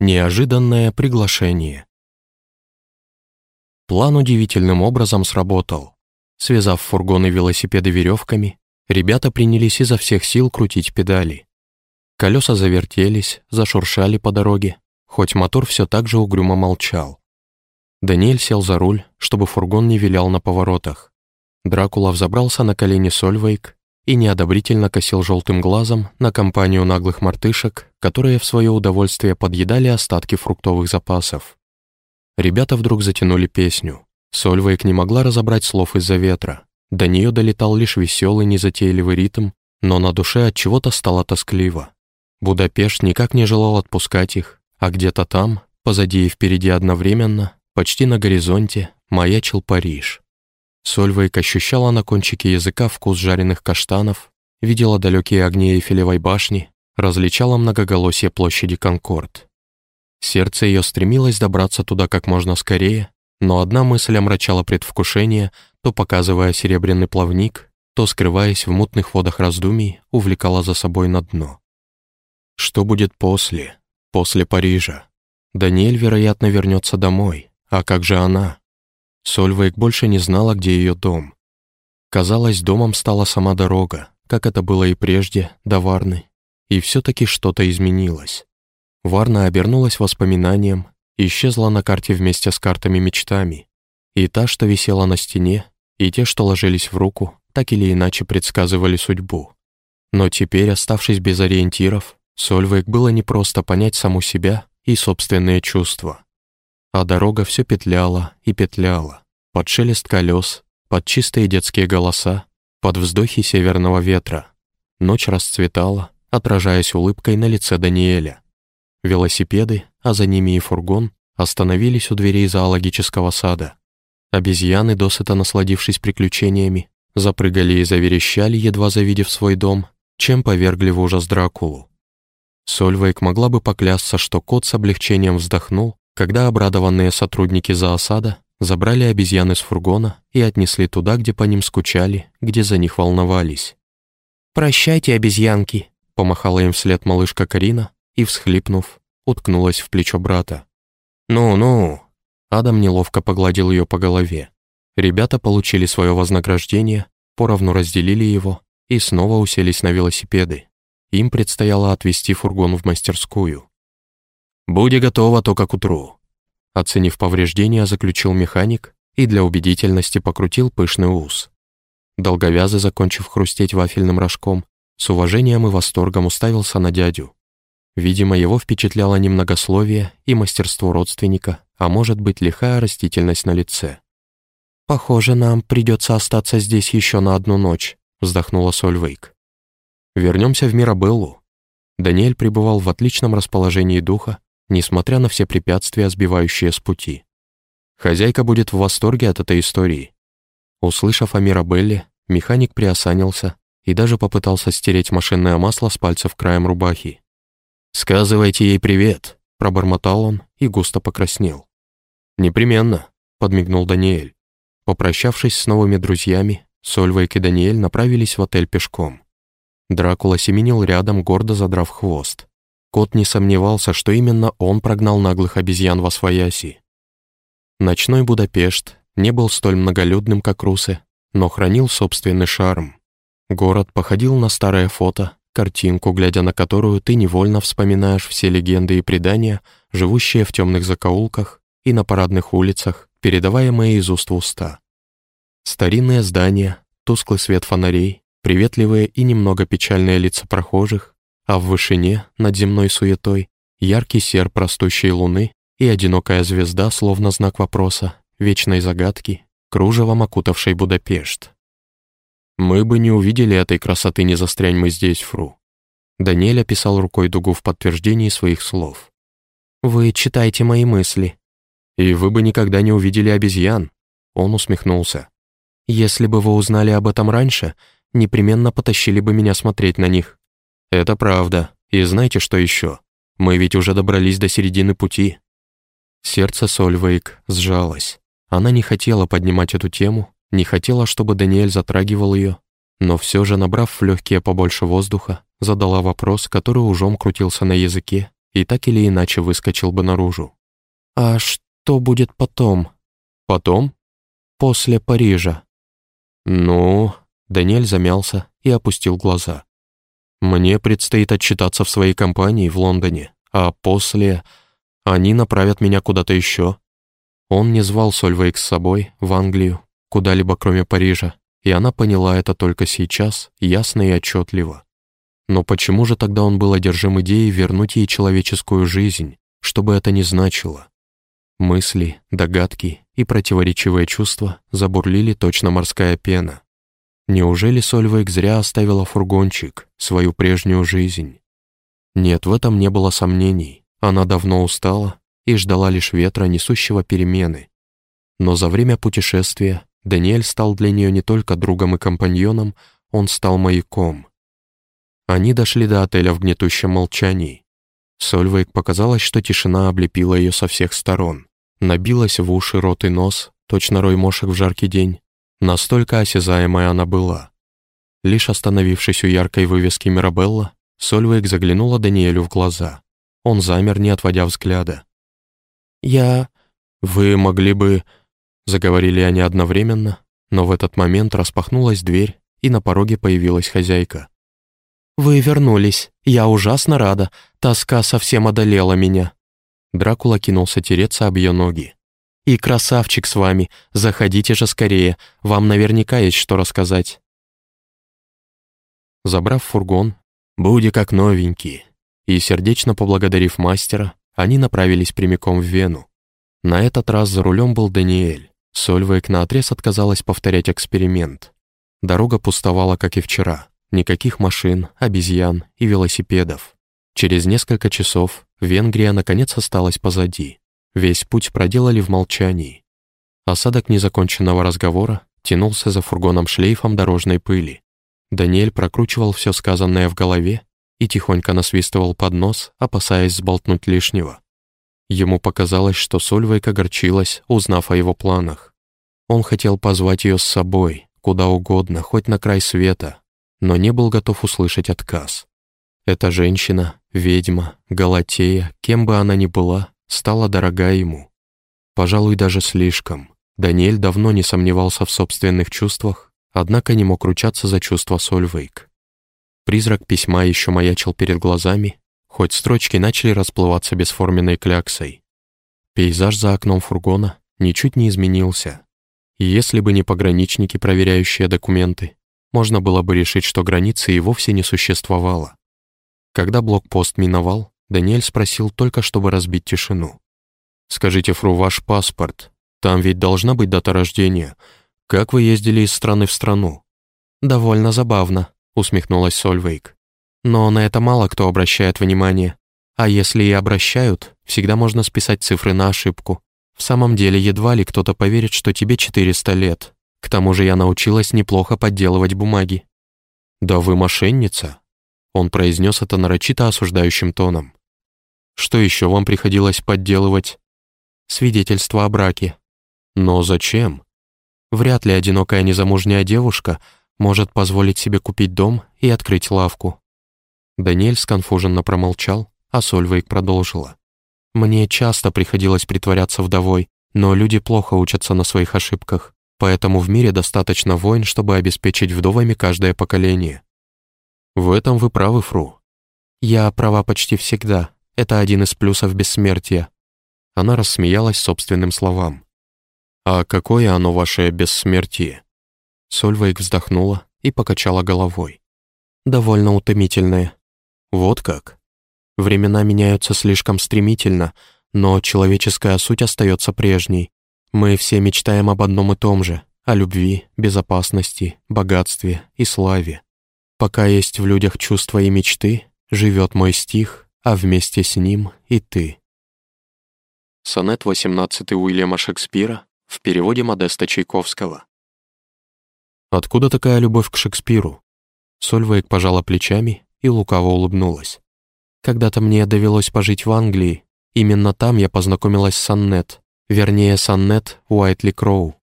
Неожиданное приглашение. План удивительным образом сработал. Связав фургон и велосипеды веревками, ребята принялись изо всех сил крутить педали. Колеса завертелись, зашуршали по дороге, хоть мотор все так же угрюмо молчал. Даниэль сел за руль, чтобы фургон не вилял на поворотах. Дракула взобрался на колени Сольвейк и неодобрительно косил желтым глазом на компанию наглых мартышек, которые в свое удовольствие подъедали остатки фруктовых запасов. Ребята вдруг затянули песню. Сольвейк не могла разобрать слов из-за ветра. До нее долетал лишь веселый, незатейливый ритм, но на душе от чего-то стало тоскливо. Будапешт никак не желал отпускать их, а где-то там, позади и впереди одновременно, почти на горизонте, маячил Париж. Сольвейк ощущала на кончике языка вкус жареных каштанов, видела далекие огни Эйфелевой башни, различала многоголосие площади Конкорд. Сердце ее стремилось добраться туда как можно скорее, но одна мысль омрачала предвкушение, то показывая серебряный плавник, то, скрываясь в мутных водах раздумий, увлекала за собой на дно. Что будет после? После Парижа? Даниэль, вероятно, вернется домой. А как же она? Сольвейк больше не знала, где ее дом. Казалось, домом стала сама дорога, как это было и прежде, до Варны. И все-таки что-то изменилось. Варна обернулась воспоминанием, исчезла на карте вместе с картами-мечтами. И та, что висела на стене, и те, что ложились в руку, так или иначе предсказывали судьбу. Но теперь, оставшись без ориентиров, Сольвейк было непросто понять саму себя и собственные чувства а дорога все петляла и петляла, под шелест колес, под чистые детские голоса, под вздохи северного ветра. Ночь расцветала, отражаясь улыбкой на лице Даниэля. Велосипеды, а за ними и фургон, остановились у дверей зоологического сада. Обезьяны, досыта насладившись приключениями, запрыгали и заверещали, едва завидев свой дом, чем повергли в ужас Дракулу. Сольвейк могла бы поклясться, что кот с облегчением вздохнул, когда обрадованные сотрудники зоосада забрали обезьяны с фургона и отнесли туда, где по ним скучали, где за них волновались. «Прощайте, обезьянки!» — помахала им вслед малышка Карина и, всхлипнув, уткнулась в плечо брата. «Ну-ну!» — Адам неловко погладил ее по голове. Ребята получили свое вознаграждение, поровну разделили его и снова уселись на велосипеды. Им предстояло отвезти фургон в мастерскую. «Будь готова только к утру», — оценив повреждения, заключил механик и для убедительности покрутил пышный ус. Долговязый, закончив хрустеть вафельным рожком, с уважением и восторгом уставился на дядю. Видимо, его впечатляло немногословие и мастерство родственника, а может быть, лихая растительность на лице. «Похоже, нам придется остаться здесь еще на одну ночь», — вздохнула Сольвейк. «Вернемся в Мирабеллу». Даниэль пребывал в отличном расположении духа несмотря на все препятствия, сбивающие с пути. Хозяйка будет в восторге от этой истории. Услышав о Мирабелле, механик приосанился и даже попытался стереть машинное масло с пальцев краем рубахи. «Сказывайте ей привет», — пробормотал он и густо покраснел. «Непременно», — подмигнул Даниэль. Попрощавшись с новыми друзьями, Сольвейк и Даниэль направились в отель пешком. Дракула семенил рядом, гордо задрав хвост. Кот не сомневался, что именно он прогнал наглых обезьян во свояси. Ночной Будапешт не был столь многолюдным, как Русы, но хранил собственный шарм. Город походил на старое фото, картинку, глядя на которую ты невольно вспоминаешь все легенды и предания, живущие в темных закоулках и на парадных улицах, передаваемые из уст в уста. Старинные здания, тусклый свет фонарей, приветливые и немного печальные лица прохожих, а в вышине, над земной суетой, яркий серп растущей луны и одинокая звезда, словно знак вопроса, вечной загадки, кружевом окутавшей Будапешт. «Мы бы не увидели этой красоты, не застрянь мы здесь, Фру». Даниэль описал рукой дугу в подтверждении своих слов. «Вы читаете мои мысли». «И вы бы никогда не увидели обезьян», — он усмехнулся. «Если бы вы узнали об этом раньше, непременно потащили бы меня смотреть на них». «Это правда. И знаете, что еще? Мы ведь уже добрались до середины пути». Сердце Сольвейк сжалось. Она не хотела поднимать эту тему, не хотела, чтобы Даниэль затрагивал ее, но все же, набрав в легкие побольше воздуха, задала вопрос, который ужом крутился на языке и так или иначе выскочил бы наружу. «А что будет потом?» «Потом?» «После Парижа». «Ну...» Даниэль замялся и опустил глаза. «Мне предстоит отчитаться в своей компании в Лондоне, а после... Они направят меня куда-то еще». Он не звал Сольвейк с собой в Англию, куда-либо кроме Парижа, и она поняла это только сейчас, ясно и отчетливо. Но почему же тогда он был одержим идеей вернуть ей человеческую жизнь, что бы это ни значило? Мысли, догадки и противоречивые чувства забурлили точно морская пена. Неужели Сольвейк зря оставила фургончик, свою прежнюю жизнь? Нет, в этом не было сомнений. Она давно устала и ждала лишь ветра, несущего перемены. Но за время путешествия Даниэль стал для нее не только другом и компаньоном, он стал маяком. Они дошли до отеля в гнетущем молчании. Сольвейк показалось, что тишина облепила ее со всех сторон. Набилась в уши, рот и нос, точно рой мошек в жаркий день. Настолько осязаемая она была. Лишь остановившись у яркой вывески Мирабелла, Сольвейк заглянула Даниэлю в глаза. Он замер, не отводя взгляда. «Я... Вы могли бы...» Заговорили они одновременно, но в этот момент распахнулась дверь, и на пороге появилась хозяйка. «Вы вернулись. Я ужасно рада. Тоска совсем одолела меня». Дракула кинулся тереться об ее ноги. «И красавчик с вами. Заходите же скорее. Вам наверняка есть что рассказать». Забрав фургон, «Буди как новенький», и, сердечно поблагодарив мастера, они направились прямиком в Вену. На этот раз за рулем был Даниэль. Сольвейк наотрез отказалась повторять эксперимент. Дорога пустовала, как и вчера. Никаких машин, обезьян и велосипедов. Через несколько часов Венгрия наконец осталась позади. Весь путь проделали в молчании. Осадок незаконченного разговора тянулся за фургоном шлейфом дорожной пыли. Даниэль прокручивал все сказанное в голове и тихонько насвистывал под нос, опасаясь сболтнуть лишнего. Ему показалось, что Сольвейк огорчилась, узнав о его планах. Он хотел позвать ее с собой, куда угодно, хоть на край света, но не был готов услышать отказ. Эта женщина, ведьма, галатея, кем бы она ни была, стала дорога ему. Пожалуй, даже слишком. Даниэль давно не сомневался в собственных чувствах, однако не мог ручаться за чувства Сольвейк. Призрак письма еще маячил перед глазами, хоть строчки начали расплываться бесформенной кляксой. Пейзаж за окном фургона ничуть не изменился. И если бы не пограничники, проверяющие документы, можно было бы решить, что границы и вовсе не существовало. Когда блокпост миновал, Даниэль спросил только, чтобы разбить тишину. «Скажите, Фру, ваш паспорт. Там ведь должна быть дата рождения. Как вы ездили из страны в страну?» «Довольно забавно», — усмехнулась Сольвейк. Но на это мало кто обращает внимание. А если и обращают, всегда можно списать цифры на ошибку. В самом деле, едва ли кто-то поверит, что тебе 400 лет. К тому же я научилась неплохо подделывать бумаги. «Да вы мошенница!» Он произнес это нарочито осуждающим тоном. «Что еще вам приходилось подделывать?» «Свидетельство о браке». «Но зачем?» Вряд ли одинокая незамужняя девушка может позволить себе купить дом и открыть лавку. Даниэль сконфуженно промолчал, а Сольвейк продолжила. «Мне часто приходилось притворяться вдовой, но люди плохо учатся на своих ошибках, поэтому в мире достаточно войн, чтобы обеспечить вдовами каждое поколение». «В этом вы правы, Фру». «Я права почти всегда. Это один из плюсов бессмертия». Она рассмеялась собственным словам. «А какое оно ваше бессмертие?» Сольвейк вздохнула и покачала головой. «Довольно утомительное. Вот как. Времена меняются слишком стремительно, но человеческая суть остается прежней. Мы все мечтаем об одном и том же — о любви, безопасности, богатстве и славе. Пока есть в людях чувства и мечты, живет мой стих, а вместе с ним и ты. Сонет 18 Уильяма Шекспира в переводе Модеста Чайковского. Откуда такая любовь к Шекспиру? Сольвейк пожала плечами и лукаво улыбнулась. Когда-то мне довелось пожить в Англии. Именно там я познакомилась с Аннет, вернее, с Аннет Уайтли Кроу.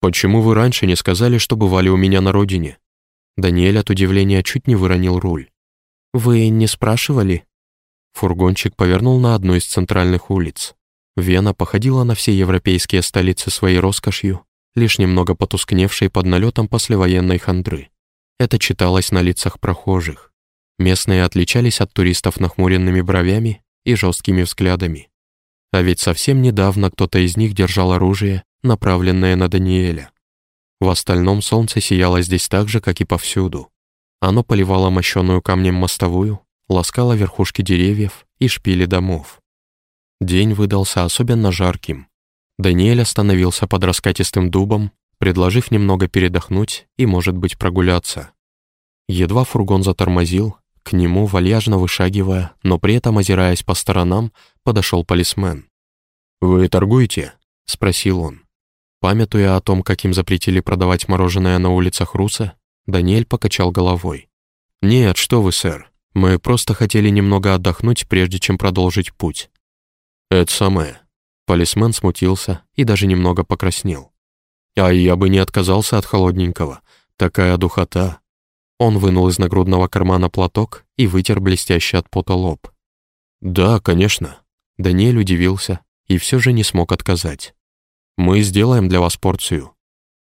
«Почему вы раньше не сказали, что бывали у меня на родине?» Даниэль от удивления чуть не выронил руль. «Вы не спрашивали?» Фургончик повернул на одну из центральных улиц. Вена походила на все европейские столицы своей роскошью, лишь немного потускневшей под налетом послевоенной хандры. Это читалось на лицах прохожих. Местные отличались от туристов нахмуренными бровями и жесткими взглядами. А ведь совсем недавно кто-то из них держал оружие, направленное на Даниэля. В остальном солнце сияло здесь так же, как и повсюду. Оно поливало мощенную камнем мостовую, ласкало верхушки деревьев и шпили домов. День выдался особенно жарким. Даниэль остановился под раскатистым дубом, предложив немного передохнуть и, может быть, прогуляться. Едва фургон затормозил, к нему, вальяжно вышагивая, но при этом озираясь по сторонам, подошел полисмен. «Вы торгуете?» — спросил он. Памятуя о том, как им запретили продавать мороженое на улицах Руса, Даниэль покачал головой. «Нет, что вы, сэр. Мы просто хотели немного отдохнуть, прежде чем продолжить путь». «Это самое». Полисмен смутился и даже немного покраснел. «А я бы не отказался от холодненького. Такая духота». Он вынул из нагрудного кармана платок и вытер блестящий от пота лоб. «Да, конечно». Даниэль удивился и все же не смог отказать. «Мы сделаем для вас порцию».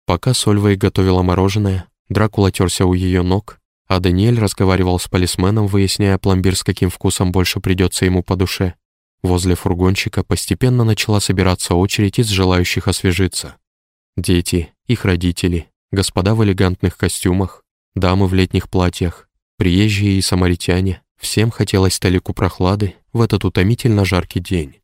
Пока Сольвей готовила мороженое, Дракула терся у ее ног, а Даниэль разговаривал с полисменом, выясняя пломбир, с каким вкусом больше придется ему по душе. Возле фургончика постепенно начала собираться очередь из желающих освежиться. Дети, их родители, господа в элегантных костюмах, дамы в летних платьях, приезжие и самаритяне. Всем хотелось толику прохлады в этот утомительно жаркий день.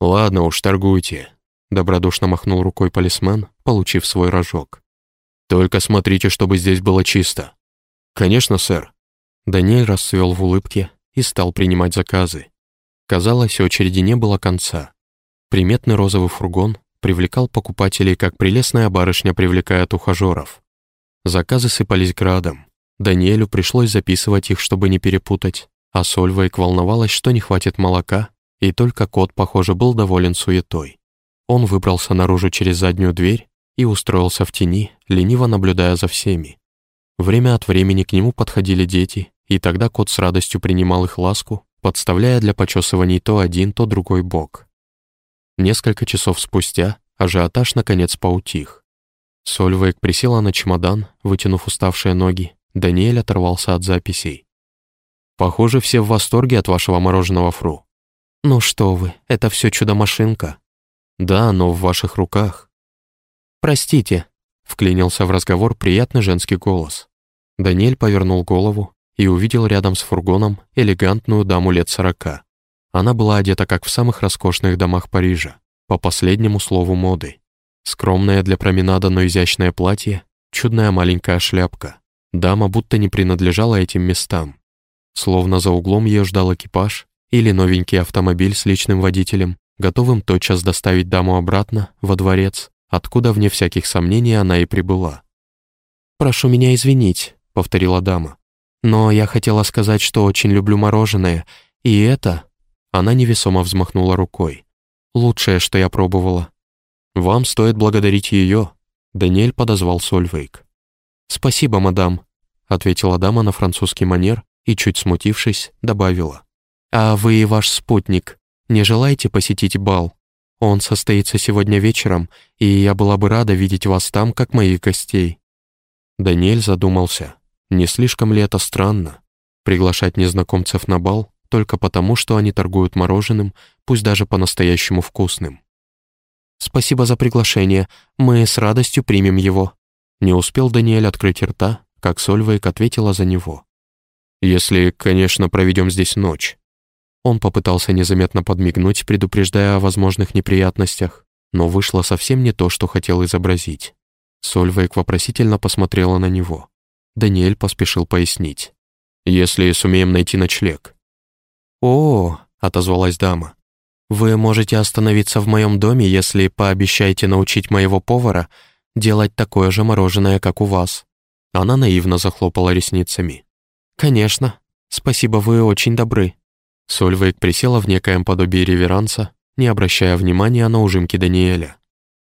«Ладно уж, торгуйте», — добродушно махнул рукой полисмен, получив свой рожок. Только смотрите, чтобы здесь было чисто». «Конечно, сэр». Даниэль расцвел в улыбке и стал принимать заказы. Казалось, очереди не было конца. Приметный розовый фургон привлекал покупателей, как прелестная барышня привлекает ухажеров. Заказы сыпались градом. Даниэлю пришлось записывать их, чтобы не перепутать, а Сольвейк волновалась, что не хватит молока, и только кот, похоже, был доволен суетой. Он выбрался наружу через заднюю дверь и устроился в тени, лениво наблюдая за всеми. Время от времени к нему подходили дети, и тогда кот с радостью принимал их ласку, подставляя для почесываний то один, то другой бок. Несколько часов спустя ажиотаж наконец поутих. Сольвейк присела на чемодан, вытянув уставшие ноги. Даниэль оторвался от записей. «Похоже, все в восторге от вашего мороженого, Фру». «Ну что вы, это все чудо-машинка». «Да, но в ваших руках». «Простите», — вклинился в разговор приятный женский голос. Даниэль повернул голову и увидел рядом с фургоном элегантную даму лет сорока. Она была одета как в самых роскошных домах Парижа, по последнему слову моды. Скромное для променада, но изящное платье, чудная маленькая шляпка. Дама будто не принадлежала этим местам. Словно за углом ее ждал экипаж или новенький автомобиль с личным водителем, готовым тотчас доставить даму обратно, во дворец, откуда, вне всяких сомнений, она и прибыла. «Прошу меня извинить», — повторила дама. «Но я хотела сказать, что очень люблю мороженое, и это...» Она невесомо взмахнула рукой. «Лучшее, что я пробовала». «Вам стоит благодарить ее», — Даниэль подозвал Сольвейк. «Спасибо, мадам», — ответила дама на французский манер и, чуть смутившись, добавила. «А вы и ваш спутник не желаете посетить бал?» Он состоится сегодня вечером, и я была бы рада видеть вас там, как моих гостей». Даниэль задумался, не слишком ли это странно? Приглашать незнакомцев на бал только потому, что они торгуют мороженым, пусть даже по-настоящему вкусным. «Спасибо за приглашение, мы с радостью примем его». Не успел Даниэль открыть рта, как Сольвейк ответила за него. «Если, конечно, проведем здесь ночь». Он попытался незаметно подмигнуть, предупреждая о возможных неприятностях, но вышло совсем не то, что хотел изобразить. Сольвейк вопросительно посмотрела на него. Даниэль поспешил пояснить. «Если сумеем найти ночлег». «О, — отозвалась дама, — вы можете остановиться в моем доме, если пообещаете научить моего повара делать такое же мороженое, как у вас». Она наивно захлопала ресницами. «Конечно. Спасибо, вы очень добры». Сольвейк присела в некоем подобии реверанса, не обращая внимания на ужимки Даниэля.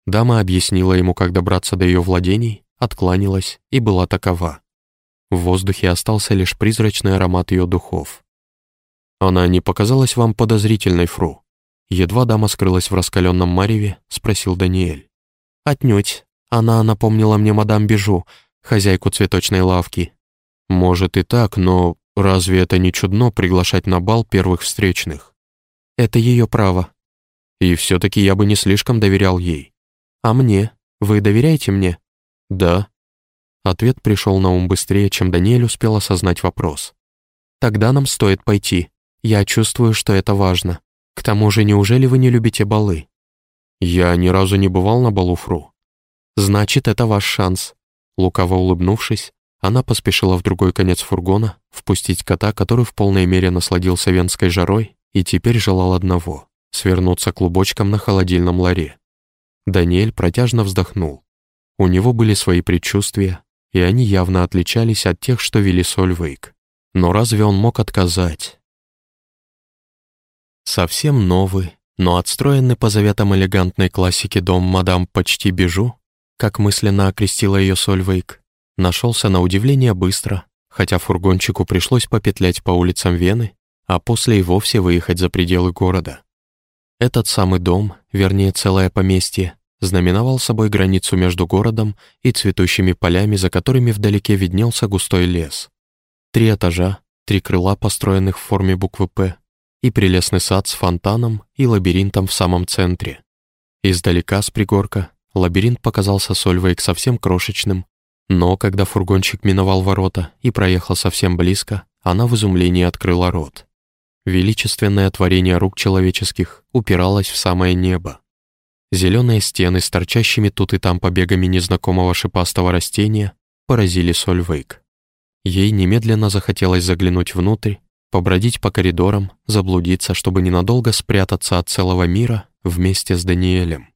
Дама объяснила ему, как добраться до ее владений, откланялась и была такова. В воздухе остался лишь призрачный аромат ее духов. Она не показалась вам подозрительной, фру?» Едва дама скрылась в раскаленном мареве, спросил Даниэль. «Отнюдь. Она напомнила мне мадам Бежу, хозяйку цветочной лавки». «Может и так, но разве это не чудно приглашать на бал первых встречных?» «Это ее право». «И все-таки я бы не слишком доверял ей». «А мне? Вы доверяете мне?» «Да». Ответ пришел на ум быстрее, чем Даниэль успел осознать вопрос. «Тогда нам стоит пойти. Я чувствую, что это важно. К тому же, неужели вы не любите балы?» «Я ни разу не бывал на балу Фру». «Значит, это ваш шанс». Лукаво улыбнувшись, она поспешила в другой конец фургона впустить кота, который в полной мере насладился венской жарой и теперь желал одного — свернуться клубочком на холодильном ларе. Даниэль протяжно вздохнул. У него были свои предчувствия, и они явно отличались от тех, что вели Сольвейк. Но разве он мог отказать? Совсем новый, но отстроенный по заветам элегантной классики дом мадам почти бежу, как мысленно окрестила ее Сольвейк, нашелся на удивление быстро, хотя фургончику пришлось попетлять по улицам Вены, а после и вовсе выехать за пределы города. Этот самый дом, вернее целое поместье, знаменовал собой границу между городом и цветущими полями, за которыми вдалеке виднелся густой лес. Три этажа, три крыла, построенных в форме буквы «П», и прелестный сад с фонтаном и лабиринтом в самом центре. Издалека с пригорка лабиринт показался Сольвейк совсем крошечным, но когда фургончик миновал ворота и проехал совсем близко, она в изумлении открыла рот. Величественное творение рук человеческих упиралось в самое небо. Зеленые стены с торчащими тут и там побегами незнакомого шипастого растения поразили Сольвейк. Ей немедленно захотелось заглянуть внутрь, побродить по коридорам, заблудиться, чтобы ненадолго спрятаться от целого мира вместе с Даниэлем.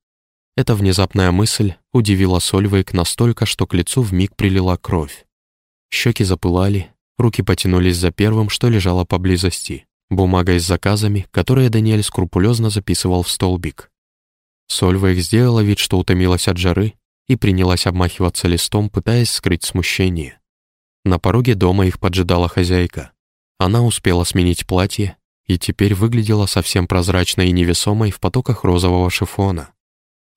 Эта внезапная мысль удивила Сольвейк настолько, что к лицу вмиг прилила кровь. Щеки запылали, руки потянулись за первым, что лежало поблизости, бумагой с заказами, которые Даниэль скрупулезно записывал в столбик. Сольва их сделала вид, что утомилась от жары, и принялась обмахиваться листом, пытаясь скрыть смущение. На пороге дома их поджидала хозяйка. Она успела сменить платье и теперь выглядела совсем прозрачной и невесомой в потоках розового шифона.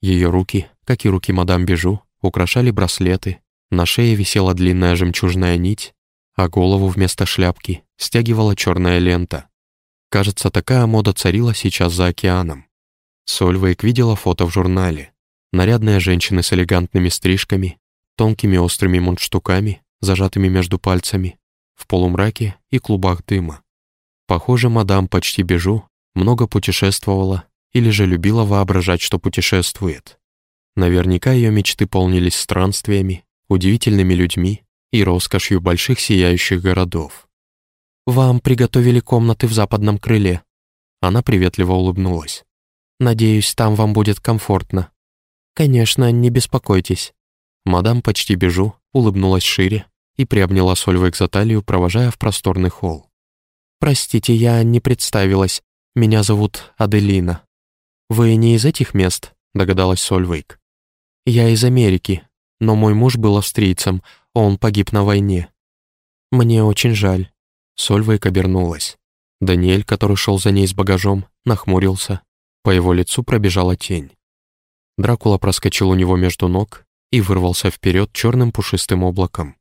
Ее руки, как и руки мадам Бежу, украшали браслеты, на шее висела длинная жемчужная нить, а голову вместо шляпки стягивала черная лента. Кажется, такая мода царила сейчас за океаном. Сольвейк видела фото в журнале. Нарядные женщины с элегантными стрижками, тонкими острыми мундштуками, зажатыми между пальцами, в полумраке и клубах дыма. Похоже, мадам почти бежу, много путешествовала или же любила воображать, что путешествует. Наверняка ее мечты полнились странствиями, удивительными людьми и роскошью больших сияющих городов. «Вам приготовили комнаты в западном крыле». Она приветливо улыбнулась. Надеюсь, там вам будет комфортно. Конечно, не беспокойтесь. Мадам почти бежу, улыбнулась шире и приобняла Сольвейк за талию, провожая в просторный холл. «Простите, я не представилась. Меня зовут Аделина». «Вы не из этих мест?» — догадалась Сольвейк. «Я из Америки, но мой муж был австрийцем, он погиб на войне. Мне очень жаль». Сольвейк обернулась. Даниэль, который шел за ней с багажом, нахмурился по его лицу пробежала тень. Дракула проскочил у него между ног и вырвался вперед черным пушистым облаком.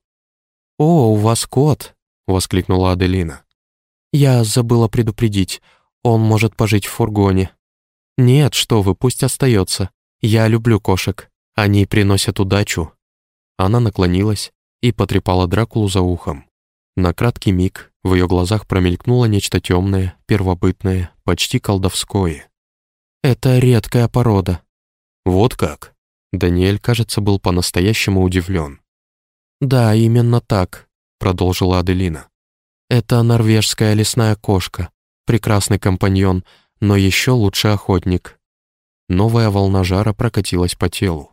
«О, у вас кот!» — воскликнула Аделина. «Я забыла предупредить, он может пожить в фургоне». «Нет, что вы, пусть остается. Я люблю кошек, они приносят удачу». Она наклонилась и потрепала Дракулу за ухом. На краткий миг в ее глазах промелькнуло нечто темное, первобытное, почти колдовское. Это редкая порода». «Вот как?» Даниэль, кажется, был по-настоящему удивлен. «Да, именно так», — продолжила Аделина. «Это норвежская лесная кошка, прекрасный компаньон, но еще лучше охотник». Новая волна жара прокатилась по телу.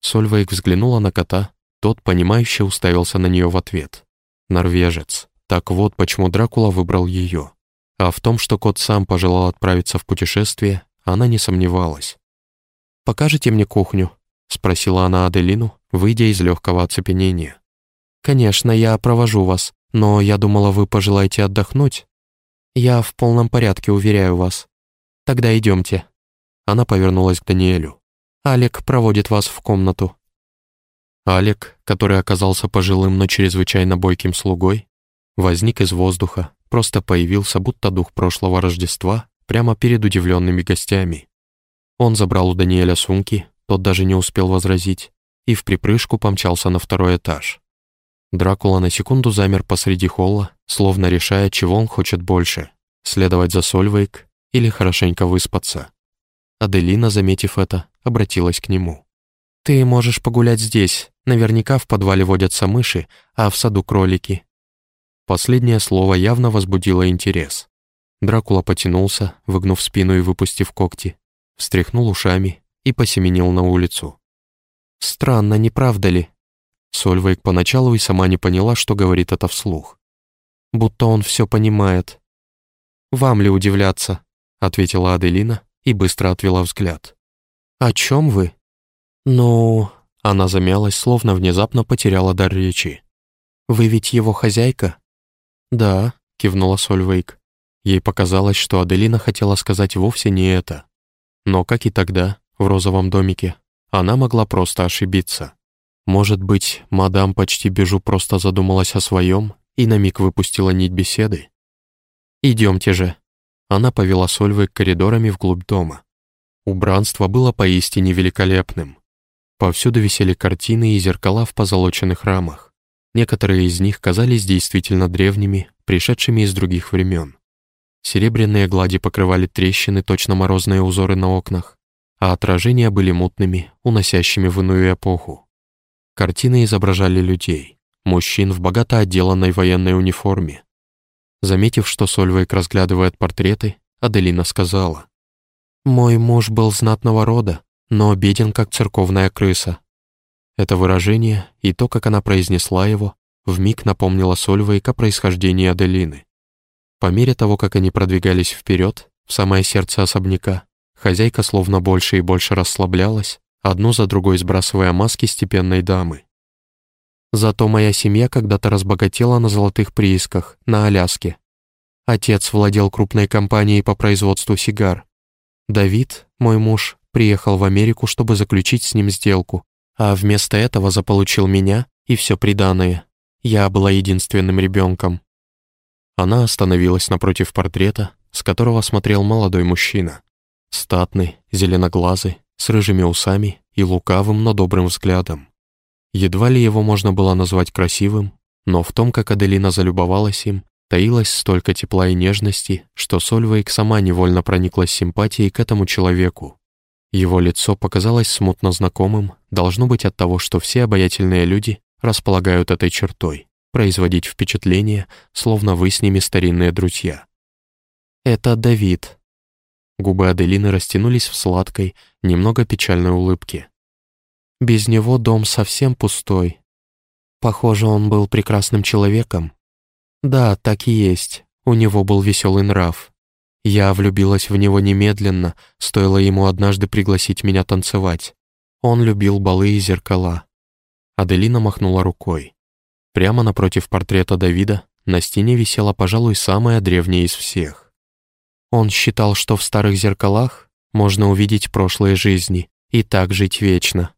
Сольвейк взглянула на кота, тот, понимающе уставился на нее в ответ. Норвежец. Так вот, почему Дракула выбрал ее. А в том, что кот сам пожелал отправиться в путешествие, она не сомневалась. «Покажете мне кухню?» — спросила она Аделину, выйдя из легкого оцепенения. «Конечно, я провожу вас, но я думала, вы пожелаете отдохнуть». Я в полном порядке, уверяю вас. Тогда идемте. Она повернулась к Даниэлю. Алек проводит вас в комнату. Алек, который оказался пожилым, но чрезвычайно бойким слугой, возник из воздуха, просто появился, будто дух прошлого Рождества, прямо перед удивленными гостями. Он забрал у Даниэля сумки, тот даже не успел возразить, и в припрыжку помчался на второй этаж. Дракула на секунду замер посреди холла, словно решая, чего он хочет больше — следовать за Сольвейк или хорошенько выспаться. Аделина, заметив это, обратилась к нему. «Ты можешь погулять здесь, наверняка в подвале водятся мыши, а в саду кролики». Последнее слово явно возбудило интерес. Дракула потянулся, выгнув спину и выпустив когти, встряхнул ушами и посеменил на улицу. «Странно, не правда ли?» Сольвейк поначалу и сама не поняла, что говорит это вслух. «Будто он все понимает». «Вам ли удивляться?» — ответила Аделина и быстро отвела взгляд. «О чем вы?» «Ну...» — она замялась, словно внезапно потеряла дар речи. «Вы ведь его хозяйка?» «Да», — кивнула Сольвейк. Ей показалось, что Аделина хотела сказать вовсе не это. Но, как и тогда, в розовом домике, она могла просто ошибиться. Может быть, мадам почти бежу просто задумалась о своем и на миг выпустила нить беседы? «Идемте же». Она повела Сольвы коридорами вглубь дома. Убранство было поистине великолепным. Повсюду висели картины и зеркала в позолоченных рамах. Некоторые из них казались действительно древними, пришедшими из других времен. Серебряные глади покрывали трещины, точно морозные узоры на окнах, а отражения были мутными, уносящими в иную эпоху. Картины изображали людей, мужчин в богато отделанной военной униформе. Заметив, что Сольвейк разглядывает портреты, Аделина сказала, «Мой муж был знатного рода, но беден, как церковная крыса». Это выражение и то, как она произнесла его, вмиг напомнило Сольвейк о происхождении Аделины. По мере того, как они продвигались вперед, в самое сердце особняка, хозяйка словно больше и больше расслаблялась, одну за другой сбрасывая маски степенной дамы. Зато моя семья когда-то разбогатела на золотых приисках, на Аляске. Отец владел крупной компанией по производству сигар. Давид, мой муж, приехал в Америку, чтобы заключить с ним сделку, а вместо этого заполучил меня и все приданое. Я была единственным ребенком. Она остановилась напротив портрета, с которого смотрел молодой мужчина. Статный, зеленоглазый, с рыжими усами и лукавым, но добрым взглядом. Едва ли его можно было назвать красивым, но в том, как Аделина залюбовалась им, таилось столько тепла и нежности, что Сольвейк сама невольно прониклась симпатией к этому человеку. Его лицо показалось смутно знакомым, должно быть от того, что все обаятельные люди располагают этой чертой, производить впечатление, словно вы с ними старинные друзья. «Это Давид», Губы Аделины растянулись в сладкой, немного печальной улыбке. Без него дом совсем пустой. Похоже, он был прекрасным человеком. Да, так и есть. У него был веселый нрав. Я влюбилась в него немедленно, стоило ему однажды пригласить меня танцевать. Он любил балы и зеркала. Аделина махнула рукой. Прямо напротив портрета Давида на стене висела, пожалуй, самая древняя из всех. Он считал, что в старых зеркалах можно увидеть прошлые жизни и так жить вечно.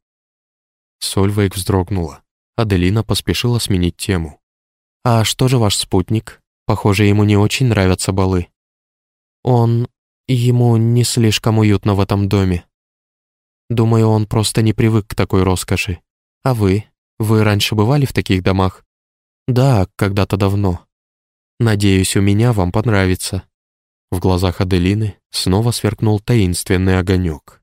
Сольвейк вздрогнула. Аделина поспешила сменить тему. «А что же ваш спутник? Похоже, ему не очень нравятся балы». «Он... ему не слишком уютно в этом доме. Думаю, он просто не привык к такой роскоши. А вы? Вы раньше бывали в таких домах?» «Да, когда-то давно. Надеюсь, у меня вам понравится». В глазах Аделины снова сверкнул таинственный огонек.